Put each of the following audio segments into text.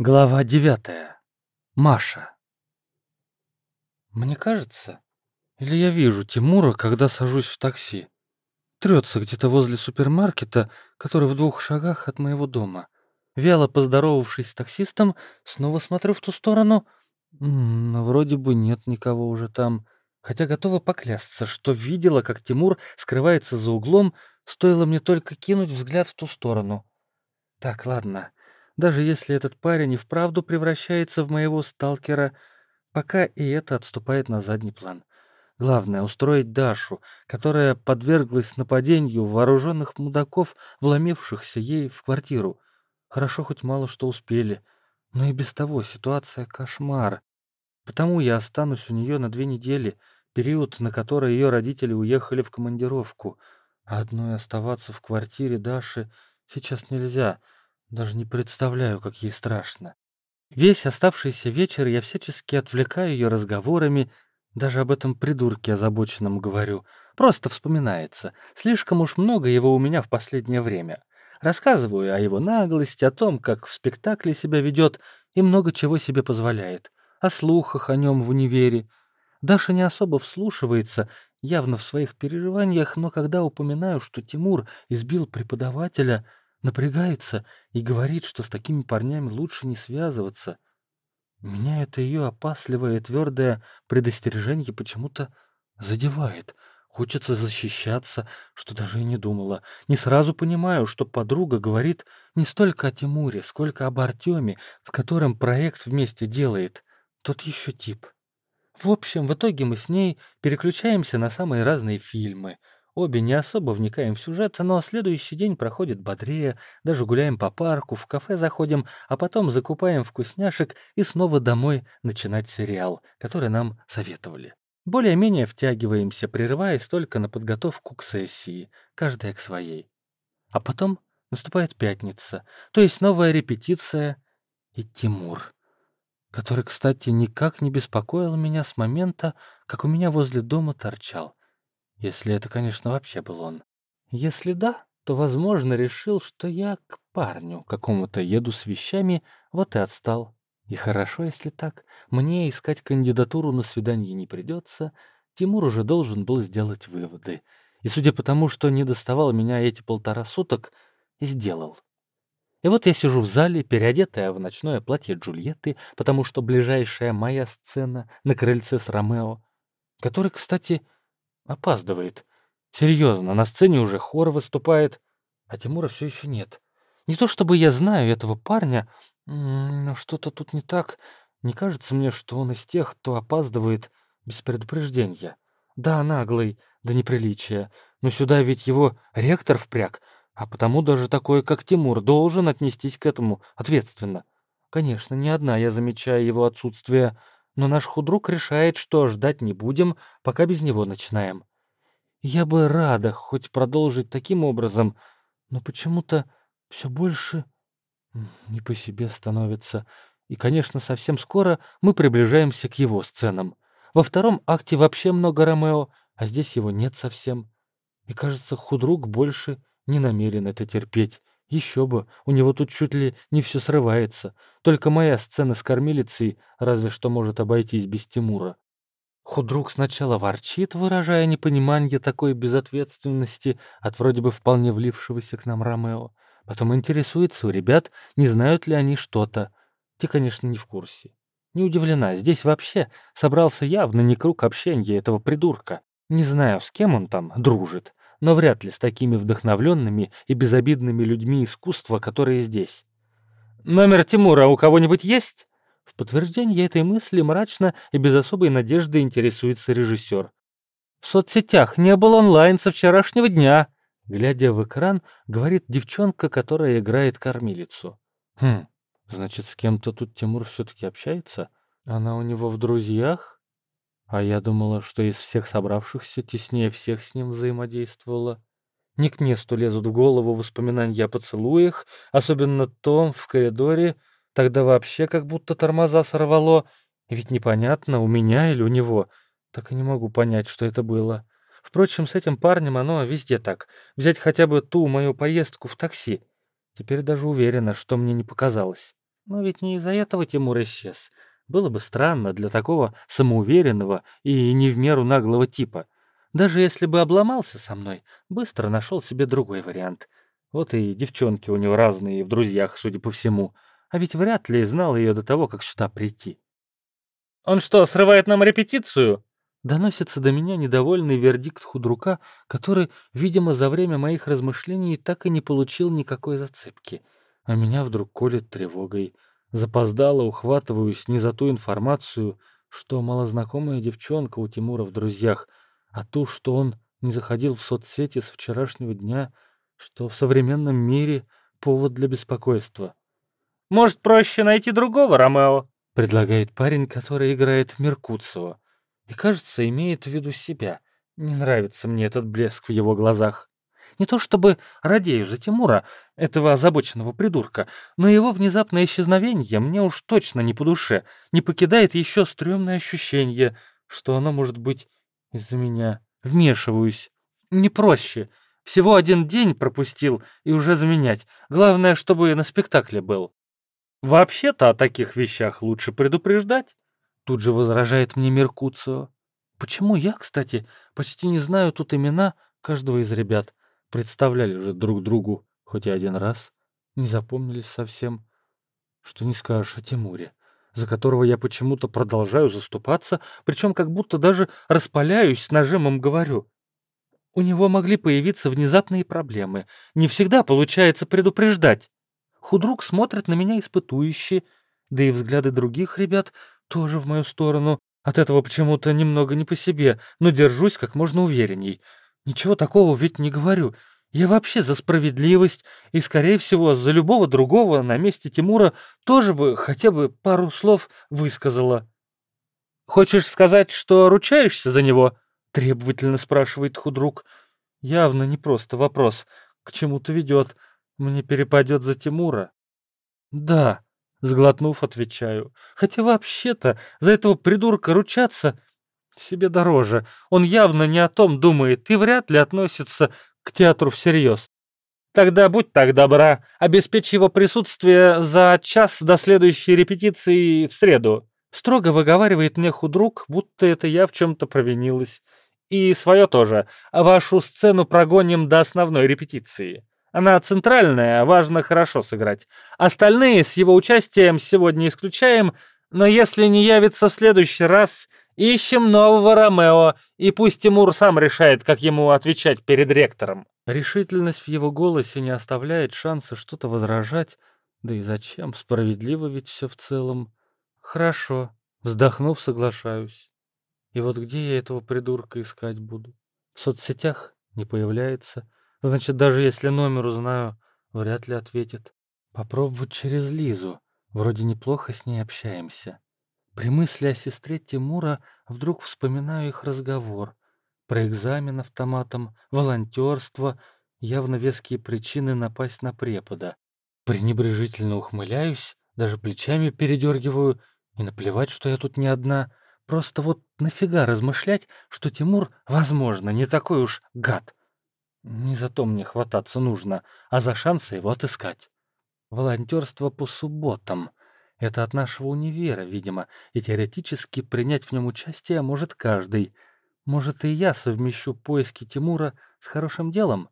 Глава девятая. Маша. Мне кажется, или я вижу Тимура, когда сажусь в такси. Трется где-то возле супермаркета, который в двух шагах от моего дома. Вяло поздоровавшись с таксистом, снова смотрю в ту сторону. Но вроде бы нет никого уже там. Хотя готова поклясться, что видела, как Тимур скрывается за углом, стоило мне только кинуть взгляд в ту сторону. Так, ладно. Даже если этот парень и вправду превращается в моего сталкера, пока и это отступает на задний план. Главное — устроить Дашу, которая подверглась нападению вооруженных мудаков, вломившихся ей в квартиру. Хорошо хоть мало что успели. Но и без того ситуация кошмар. Потому я останусь у нее на две недели, период, на который ее родители уехали в командировку. А одной оставаться в квартире Даши сейчас нельзя — даже не представляю, как ей страшно. Весь оставшийся вечер я всячески отвлекаю ее разговорами, даже об этом придурке озабоченном говорю. Просто вспоминается. Слишком уж много его у меня в последнее время. Рассказываю о его наглости, о том, как в спектакле себя ведет и много чего себе позволяет. О слухах о нем в универе. Даша не особо вслушивается, явно в своих переживаниях, но когда упоминаю, что Тимур избил преподавателя, напрягается и говорит, что с такими парнями лучше не связываться. Меня это ее опасливое твердое предостережение почему-то задевает. Хочется защищаться, что даже и не думала. Не сразу понимаю, что подруга говорит не столько о Тимуре, сколько об Артеме, с которым проект вместе делает. Тот еще тип. В общем, в итоге мы с ней переключаемся на самые разные фильмы — Обе не особо вникаем в сюжет, но следующий день проходит бодрее, даже гуляем по парку, в кафе заходим, а потом закупаем вкусняшек и снова домой начинать сериал, который нам советовали. Более-менее втягиваемся, прерываясь только на подготовку к сессии, каждая к своей. А потом наступает пятница, то есть новая репетиция и Тимур, который, кстати, никак не беспокоил меня с момента, как у меня возле дома торчал. Если это, конечно, вообще был он. Если да, то, возможно, решил, что я к парню какому-то еду с вещами, вот и отстал. И хорошо, если так. Мне искать кандидатуру на свидание не придется. Тимур уже должен был сделать выводы. И судя по тому, что не доставал меня эти полтора суток, сделал. И вот я сижу в зале, переодетая в ночное платье Джульетты, потому что ближайшая моя сцена на крыльце с Ромео, который, кстати, Опаздывает. Серьезно, на сцене уже хор выступает, а Тимура все еще нет. Не то чтобы я знаю этого парня, но что-то тут не так. Не кажется мне, что он из тех, кто опаздывает без предупреждения. Да, наглый, да неприличия. Но сюда ведь его ректор впряг, а потому даже такой, как Тимур, должен отнестись к этому ответственно. Конечно, не одна я замечаю его отсутствие, но наш худрук решает, что ждать не будем, пока без него начинаем. Я бы рада хоть продолжить таким образом, но почему-то все больше не по себе становится. И, конечно, совсем скоро мы приближаемся к его сценам. Во втором акте вообще много Ромео, а здесь его нет совсем. И, кажется, худрук больше не намерен это терпеть. Еще бы, у него тут чуть ли не все срывается. Только моя сцена с кормилицей разве что может обойтись без Тимура. Худрук сначала ворчит, выражая непонимание такой безответственности от вроде бы вполне влившегося к нам Ромео. Потом интересуется у ребят, не знают ли они что-то. Те, конечно, не в курсе. Не удивлена, здесь вообще собрался явно не круг общения этого придурка. Не знаю, с кем он там дружит но вряд ли с такими вдохновленными и безобидными людьми искусства, которые здесь. «Номер Тимура у кого-нибудь есть?» В подтверждение этой мысли мрачно и без особой надежды интересуется режиссер. «В соцсетях не было онлайн со вчерашнего дня», глядя в экран, говорит девчонка, которая играет кормилицу. «Хм, значит, с кем-то тут Тимур все-таки общается? Она у него в друзьях?» А я думала, что из всех собравшихся теснее всех с ним взаимодействовала. Не к месту лезут в голову воспоминания о поцелуях, особенно том в коридоре. Тогда вообще как будто тормоза сорвало. Ведь непонятно, у меня или у него. Так и не могу понять, что это было. Впрочем, с этим парнем оно везде так. Взять хотя бы ту мою поездку в такси. Теперь даже уверена, что мне не показалось. Но ведь не из-за этого Тимур исчез. Было бы странно для такого самоуверенного и не в меру наглого типа. Даже если бы обломался со мной, быстро нашел себе другой вариант. Вот и девчонки у него разные в друзьях, судя по всему. А ведь вряд ли знал ее до того, как сюда прийти. «Он что, срывает нам репетицию?» Доносится до меня недовольный вердикт худрука, который, видимо, за время моих размышлений так и не получил никакой зацепки. А меня вдруг колет тревогой. Запоздало ухватываюсь не за ту информацию, что малознакомая девчонка у Тимура в друзьях, а ту, что он не заходил в соцсети с вчерашнего дня, что в современном мире повод для беспокойства. «Может, проще найти другого Ромео?» — предлагает парень, который играет Меркуцио. И, кажется, имеет в виду себя. Не нравится мне этот блеск в его глазах. Не то чтобы радею за Тимура, этого озабоченного придурка, но его внезапное исчезновение мне уж точно не по душе, не покидает еще стрёмное ощущение, что оно может быть из-за меня. Вмешиваюсь. Не проще. Всего один день пропустил и уже заменять. Главное, чтобы на спектакле был. Вообще-то о таких вещах лучше предупреждать. Тут же возражает мне Меркуцио. Почему я, кстати, почти не знаю тут имена каждого из ребят? Представляли же друг другу хоть и один раз. Не запомнились совсем. Что не скажешь о Тимуре, за которого я почему-то продолжаю заступаться, причем как будто даже распаляюсь, с нажимом говорю. У него могли появиться внезапные проблемы. Не всегда получается предупреждать. Худрук смотрит на меня испытующе, да и взгляды других ребят тоже в мою сторону. От этого почему-то немного не по себе, но держусь как можно уверенней. Ничего такого ведь не говорю. Я вообще за справедливость, и, скорее всего, за любого другого на месте Тимура тоже бы хотя бы пару слов высказала. «Хочешь сказать, что ручаешься за него?» — требовательно спрашивает худрук. Явно не просто вопрос. К чему-то ведет. Мне перепадет за Тимура. «Да», — сглотнув, отвечаю. «Хотя вообще-то за этого придурка ручаться себе дороже. Он явно не о том думает и вряд ли относится к театру всерьез. Тогда будь так добра, обеспечь его присутствие за час до следующей репетиции в среду. Строго выговаривает мне худрук, будто это я в чем-то провинилась. И свое тоже. Вашу сцену прогоним до основной репетиции. Она центральная, важно хорошо сыграть. Остальные с его участием сегодня исключаем, но если не явится в следующий раз, Ищем нового Ромео, и пусть Тимур сам решает, как ему отвечать перед ректором». Решительность в его голосе не оставляет шанса что-то возражать. Да и зачем? Справедливо ведь все в целом. Хорошо. Вздохнув, соглашаюсь. И вот где я этого придурка искать буду? В соцсетях не появляется. Значит, даже если номер узнаю, вряд ли ответит. Попробовать через Лизу. Вроде неплохо с ней общаемся. При мысли о сестре Тимура вдруг вспоминаю их разговор. Про экзамен автоматом, волонтерство, явно веские причины напасть на препода. Пренебрежительно ухмыляюсь, даже плечами передергиваю, и наплевать, что я тут не одна. Просто вот нафига размышлять, что Тимур, возможно, не такой уж гад. Не за то мне хвататься нужно, а за шансы его отыскать. Волонтерство по субботам. Это от нашего универа, видимо, и теоретически принять в нем участие может каждый. Может, и я совмещу поиски Тимура с хорошим делом?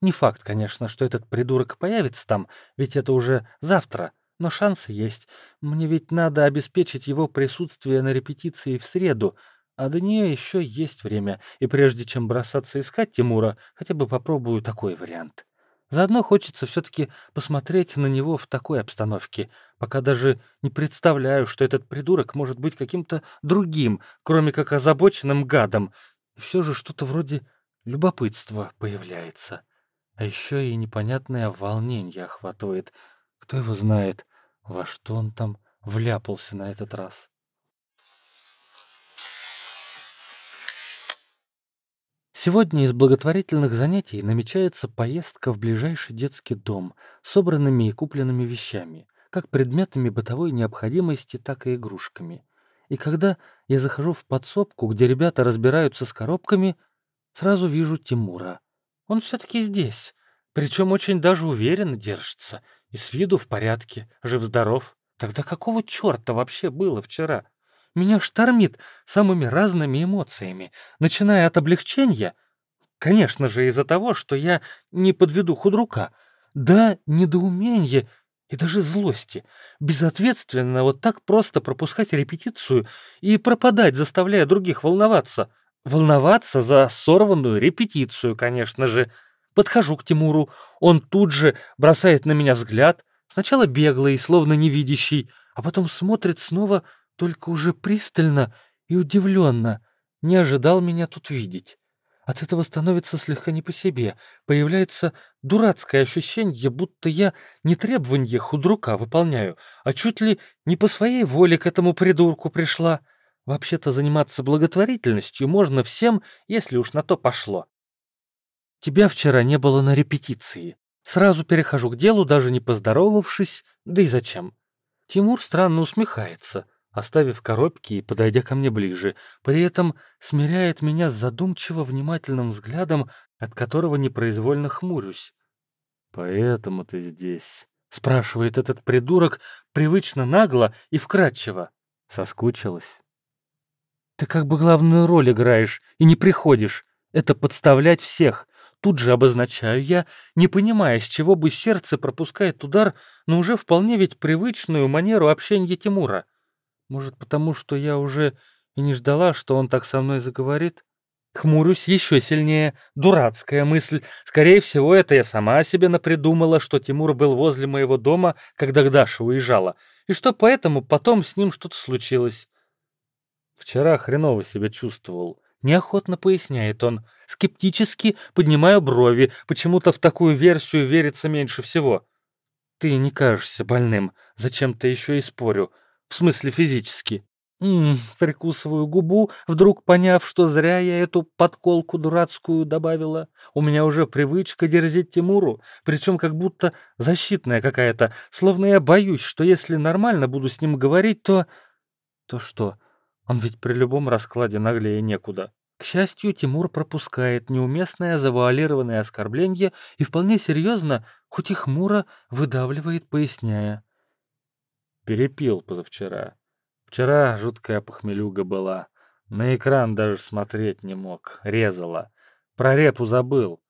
Не факт, конечно, что этот придурок появится там, ведь это уже завтра, но шансы есть. Мне ведь надо обеспечить его присутствие на репетиции в среду, а до нее еще есть время, и прежде чем бросаться искать Тимура, хотя бы попробую такой вариант. Заодно хочется все-таки посмотреть на него в такой обстановке, пока даже не представляю, что этот придурок может быть каким-то другим, кроме как озабоченным гадом. И все же что-то вроде любопытства появляется. А еще и непонятное волнение охватывает. Кто его знает, во что он там вляпался на этот раз. Сегодня из благотворительных занятий намечается поездка в ближайший детский дом с собранными и купленными вещами, как предметами бытовой необходимости, так и игрушками. И когда я захожу в подсобку, где ребята разбираются с коробками, сразу вижу Тимура. Он все-таки здесь, причем очень даже уверенно держится и с виду в порядке, жив-здоров. Тогда какого черта вообще было вчера? Меня штормит самыми разными эмоциями, начиная от облегчения, конечно же, из-за того, что я не подведу худрука, до недоумения и даже злости. Безответственно вот так просто пропускать репетицию и пропадать, заставляя других волноваться. Волноваться за сорванную репетицию, конечно же. Подхожу к Тимуру, он тут же бросает на меня взгляд, сначала беглый, словно невидящий, а потом смотрит снова только уже пристально и удивленно, не ожидал меня тут видеть. От этого становится слегка не по себе, появляется дурацкое ощущение, будто я не требования худрука выполняю, а чуть ли не по своей воле к этому придурку пришла. Вообще-то заниматься благотворительностью можно всем, если уж на то пошло. Тебя вчера не было на репетиции. Сразу перехожу к делу, даже не поздоровавшись, да и зачем. Тимур странно усмехается оставив коробки и подойдя ко мне ближе, при этом смиряет меня с задумчиво внимательным взглядом, от которого непроизвольно хмурюсь. «Поэтому ты здесь?» — спрашивает этот придурок привычно нагло и вкрадчиво. Соскучилась? «Ты как бы главную роль играешь и не приходишь. Это подставлять всех. Тут же обозначаю я, не понимая, с чего бы сердце пропускает удар но уже вполне ведь привычную манеру общения Тимура. Может, потому что я уже и не ждала, что он так со мной заговорит? Хмурюсь еще сильнее. Дурацкая мысль. Скорее всего, это я сама себе напридумала, что Тимур был возле моего дома, когда Даша уезжала, и что поэтому потом с ним что-то случилось. Вчера хреново себя чувствовал. Неохотно поясняет он. Скептически поднимаю брови. Почему-то в такую версию верится меньше всего. Ты не кажешься больным. Зачем-то еще и спорю. В смысле физически. Ммм, прикусываю губу, вдруг поняв, что зря я эту подколку дурацкую добавила. У меня уже привычка дерзить Тимуру, причем как будто защитная какая-то, словно я боюсь, что если нормально буду с ним говорить, то... То что? Он ведь при любом раскладе наглее некуда. К счастью, Тимур пропускает неуместное завуалированное оскорбление и вполне серьезно, хоть и хмуро, выдавливает, поясняя. Перепил позавчера. Вчера жуткая похмелюга была. На экран даже смотреть не мог. Резала. Про репу забыл.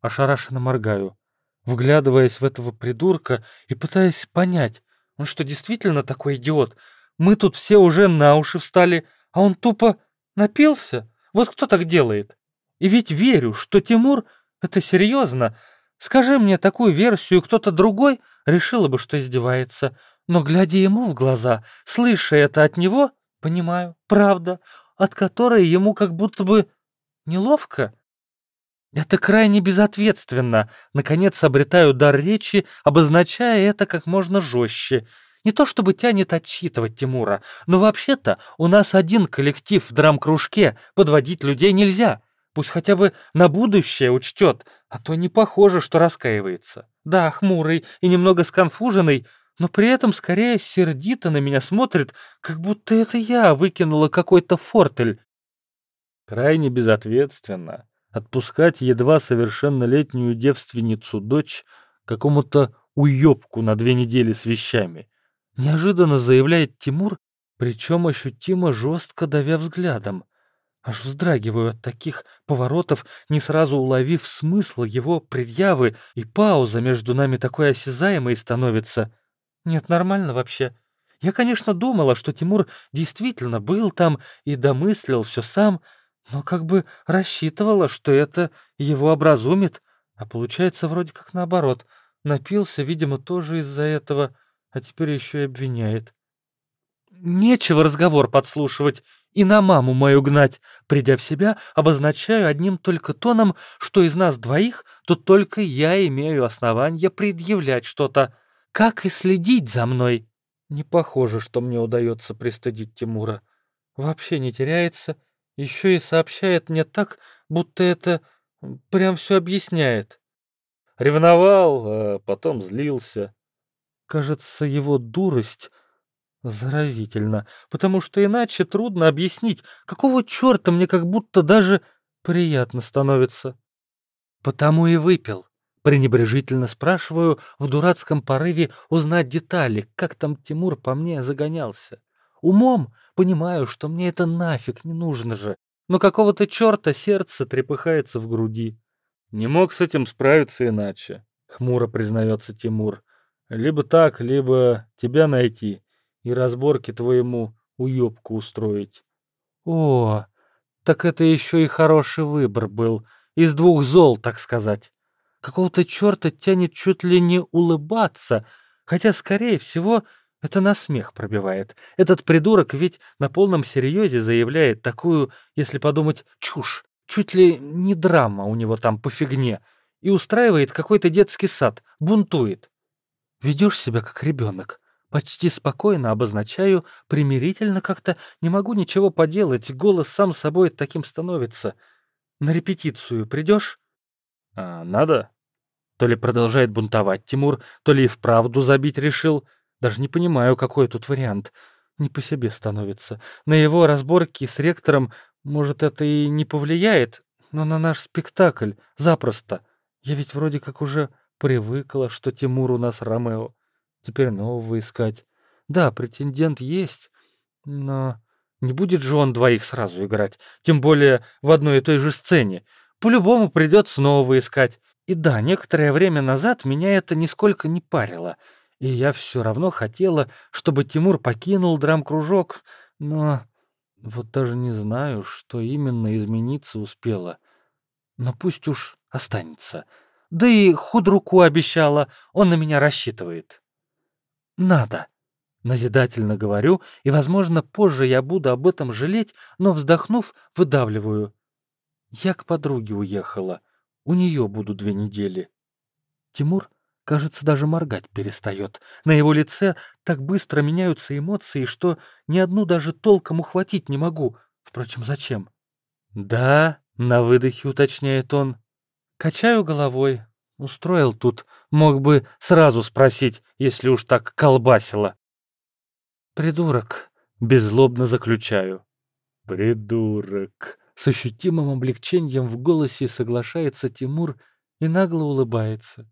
Ошарашенно моргаю, вглядываясь в этого придурка и пытаясь понять, он что, действительно такой идиот? Мы тут все уже на уши встали, а он тупо напился? Вот кто так делает? И ведь верю, что Тимур — это серьезно. Скажи мне такую версию кто-то другой, решила бы, что издевается. Но, глядя ему в глаза, слыша это от него, понимаю, правда, от которой ему как будто бы неловко. Это крайне безответственно. Наконец обретаю дар речи, обозначая это как можно жестче. Не то чтобы тянет отчитывать Тимура, но вообще-то у нас один коллектив в драм-кружке, подводить людей нельзя. Пусть хотя бы на будущее учтет, а то не похоже, что раскаивается. Да, хмурый и немного сконфуженный, но при этом скорее сердито на меня смотрит, как будто это я выкинула какой-то фортель. Крайне безответственно отпускать едва совершеннолетнюю девственницу-дочь какому-то уёбку на две недели с вещами. Неожиданно заявляет Тимур, причем ощутимо жестко давя взглядом. Аж вздрагиваю от таких поворотов, не сразу уловив смысл его предъявы, и пауза между нами такой осязаемой становится — нет, нормально вообще. Я, конечно, думала, что Тимур действительно был там и домыслил все сам, но как бы рассчитывала, что это его образумит, а получается вроде как наоборот. Напился, видимо, тоже из-за этого, а теперь еще и обвиняет. Нечего разговор подслушивать и на маму мою гнать. Придя в себя, обозначаю одним только тоном, что из нас двоих тут только я имею основания предъявлять что-то как и следить за мной. Не похоже, что мне удается пристыдить Тимура. Вообще не теряется, еще и сообщает мне так, будто это прям все объясняет. Ревновал, а потом злился. Кажется, его дурость заразительна, потому что иначе трудно объяснить, какого черта мне как будто даже приятно становится. Потому и выпил. Пренебрежительно спрашиваю, в дурацком порыве узнать детали, как там Тимур по мне загонялся. Умом понимаю, что мне это нафиг не нужно же, но какого-то черта сердце трепыхается в груди. Не мог с этим справиться иначе, хмуро признается Тимур. Либо так, либо тебя найти и разборки твоему уёбку устроить. О, так это еще и хороший выбор был. Из двух зол, так сказать. Какого-то черта тянет чуть ли не улыбаться, хотя, скорее всего, это на смех пробивает. Этот придурок ведь на полном серьезе заявляет такую, если подумать, чушь. Чуть ли не драма у него там по фигне. И устраивает какой-то детский сад, бунтует. Ведешь себя как ребенок. Почти спокойно обозначаю, примирительно как-то не могу ничего поделать, голос сам собой таким становится. На репетицию придешь? А, надо? То ли продолжает бунтовать Тимур, то ли и вправду забить решил. Даже не понимаю, какой тут вариант. Не по себе становится. На его разборки с ректором, может, это и не повлияет, но на наш спектакль запросто. Я ведь вроде как уже привыкла, что Тимур у нас Ромео. Теперь нового искать. Да, претендент есть, но не будет же он двоих сразу играть, тем более в одной и той же сцене. По-любому придется нового искать. И да, некоторое время назад меня это нисколько не парило, и я все равно хотела, чтобы Тимур покинул драм-кружок, но вот даже не знаю, что именно измениться успело. Но пусть уж останется. Да и худруку обещала, он на меня рассчитывает. Надо. Назидательно говорю, и, возможно, позже я буду об этом жалеть, но, вздохнув, выдавливаю. Я к подруге уехала. У нее буду две недели. Тимур, кажется, даже моргать перестает. На его лице так быстро меняются эмоции, что ни одну даже толком ухватить не могу. Впрочем, зачем? «Да», — на выдохе уточняет он. Качаю головой, Устроил тут, мог бы сразу спросить, если уж так колбасило. Придурок, беззлобно заключаю. Придурок. С ощутимым облегчением в голосе соглашается Тимур и нагло улыбается.